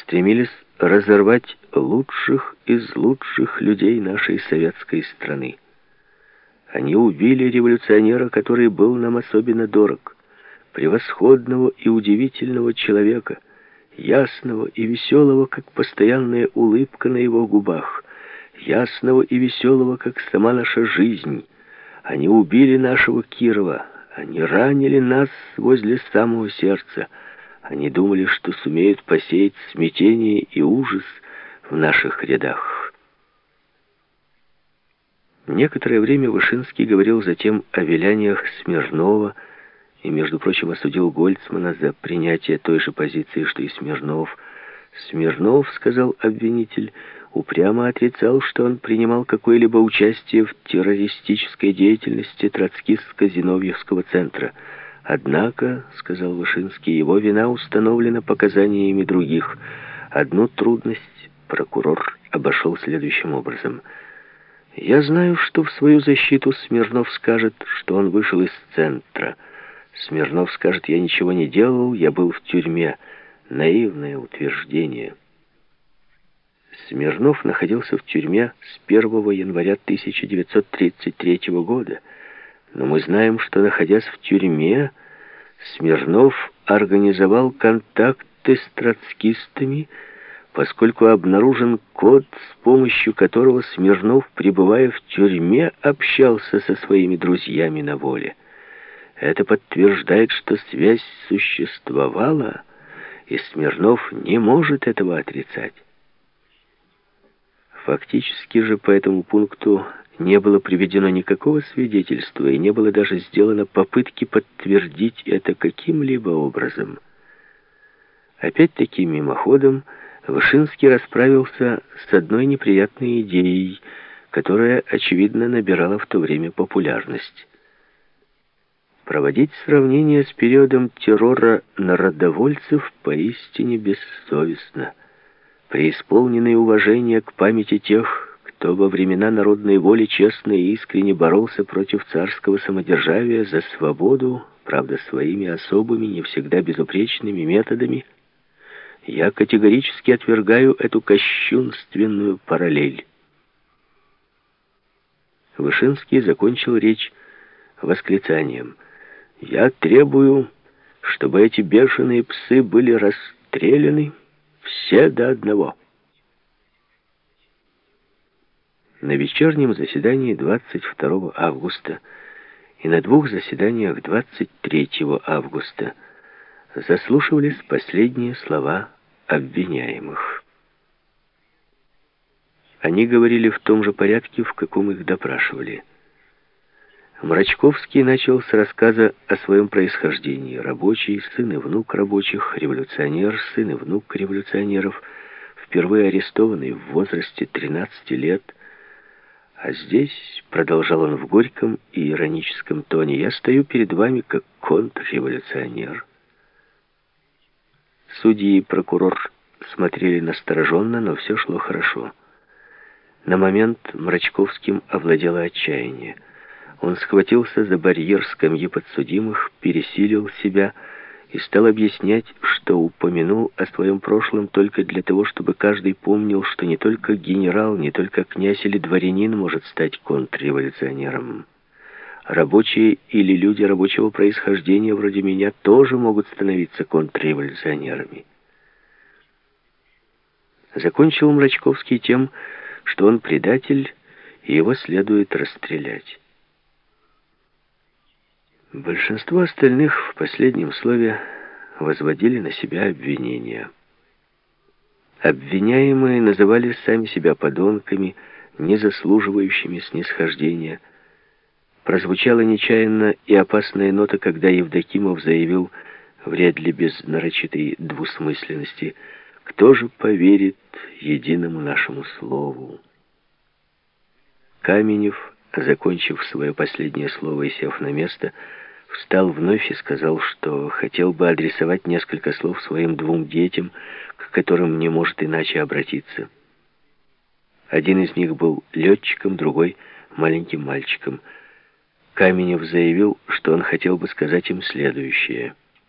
стремились разорвать лучших из лучших людей нашей советской страны. Они убили революционера, который был нам особенно дорог, превосходного и удивительного человека, ясного и веселого, как постоянная улыбка на его губах, ясного и веселого, как сама наша жизнь. Они убили нашего Кирова, они ранили нас возле самого сердца, они думали, что сумеют посеять смятение и ужас в наших рядах. Некоторое время Вышинский говорил затем о виляниях Смирнова и, между прочим, осудил Гольцмана за принятие той же позиции, что и Смирнов. Смирнов, сказал обвинитель, упрямо отрицал, что он принимал какое-либо участие в террористической деятельности троцкистско-зиновьевского центра – Однако, сказал Вышинский, его вина установлена показаниями других. Одну трудность прокурор обошел следующим образом. Я знаю, что в свою защиту Смирнов скажет, что он вышел из центра. Смирнов скажет, я ничего не делал, я был в тюрьме. Наивное утверждение. Смирнов находился в тюрьме с 1 января 1933 года. Но мы знаем, что, находясь в тюрьме, Смирнов организовал контакты с троцкистами, поскольку обнаружен код, с помощью которого Смирнов, пребывая в тюрьме, общался со своими друзьями на воле. Это подтверждает, что связь существовала, и Смирнов не может этого отрицать. Фактически же по этому пункту не было приведено никакого свидетельства и не было даже сделано попытки подтвердить это каким-либо образом. Опять-таки мимоходом Вышинский расправился с одной неприятной идеей, которая, очевидно, набирала в то время популярность. Проводить сравнение с периодом террора народовольцев поистине бессовестно. Преисполненное уважение к памяти тех, кто во времена народной воли честно и искренне боролся против царского самодержавия за свободу, правда, своими особыми, не всегда безупречными методами, я категорически отвергаю эту кощунственную параллель. Вышинский закончил речь восклицанием. «Я требую, чтобы эти бешеные псы были расстреляны все до одного». На вечернем заседании 22 августа и на двух заседаниях 23 августа заслушивались последние слова обвиняемых. Они говорили в том же порядке, в каком их допрашивали. Мрачковский начал с рассказа о своем происхождении. Рабочий, сын и внук рабочих, революционер, сын и внук революционеров, впервые арестованный в возрасте 13 лет – а здесь, продолжал он в горьком и ироническом тоне, я стою перед вами как контрреволюционер. Судьи и прокурор смотрели настороженно, но все шло хорошо. На момент Мрачковским овладело отчаяние. Он схватился за барьер скамьи подсудимых, пересилил себя и стал объяснять, что упомянул о своем прошлом только для того, чтобы каждый помнил, что не только генерал, не только князь или дворянин может стать контрреволюционером. Рабочие или люди рабочего происхождения вроде меня тоже могут становиться контрреволюционерами. Закончил Мрачковский тем, что он предатель, и его следует расстрелять. Большинство остальных в последнем слове возводили на себя обвинения. Обвиняемые называли сами себя подонками, не заслуживающими снисхождения. Прозвучала нечаянно и опасная нота, когда Евдокимов заявил, вряд ли без нарочитой двусмысленности, «Кто же поверит единому нашему слову?» Каменев, закончив свое последнее слово и сев на место, встал вновь и сказал, что хотел бы адресовать несколько слов своим двум детям, к которым не может иначе обратиться. Один из них был летчиком, другой — маленьким мальчиком. Каменев заявил, что он хотел бы сказать им следующее —